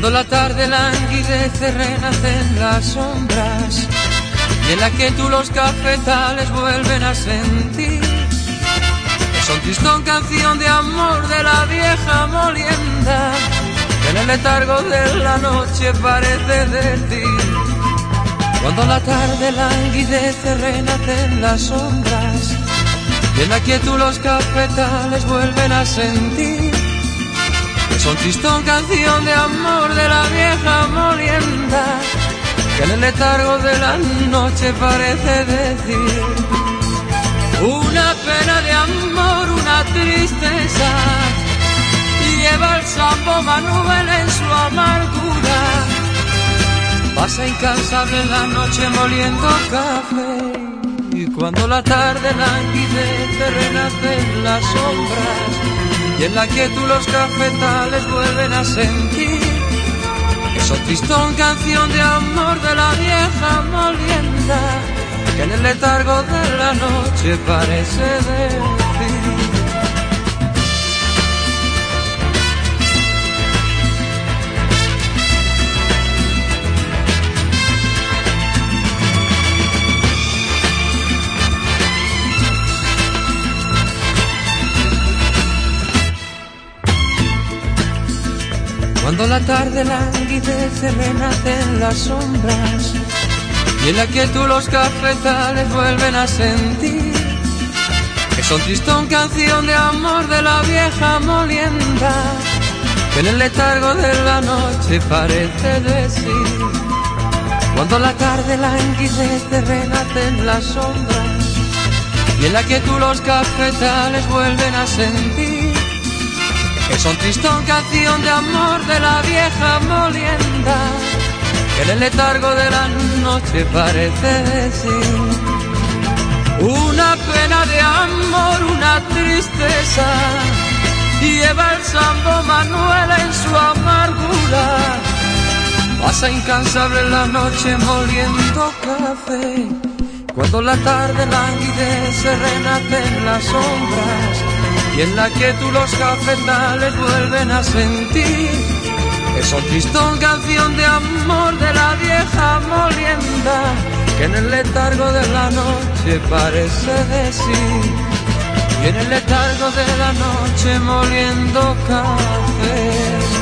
Cuando la tarde languidece renacen las sombras y en la que tú los cafetales vuelven a sentir. Es un tristón canción de amor de la vieja molienda que en el letargo de la noche parece decir. Cuando la tarde languidece renacen las sombras y en la que tú los cafetales vuelven a sentir. Es un tristón canción de amor de la vieja molienda que en el letargo de la noche parece decir una pena de amor, una tristeza y lleva el sambo Manuel en su amargura. Pasa incansable la noche moliendo café y cuando la tarde languidece renacen las sombras y en la quietud los cafetales vuelven a sentir esa tristón canción de amor de la vieja molienda que en el letargo de la noche parece decir. La tarde languidece renacen las sombras y en la que tú los cafetales vuelven a sentir. Es un tristón canción de amor de la vieja molienda que en el letargo de la noche parece decir. Cuando la tarde languidece renacen las sombras y en la que tú los cafetales vuelven a sentir es un tristón canción de amor de la vieja molienda que en el letargo de la noche parece decir una pena de amor, una tristeza lleva el sambo Manuel en su amargura. Pasa incansable la noche moliendo café cuando la tarde languidece renacen las sombras y en la que tú los cafetales vuelven a sentir. Esa tristón canción de amor de la vieja molienda que en el letargo de la noche parece decir. Y en el letargo de la noche moliendo café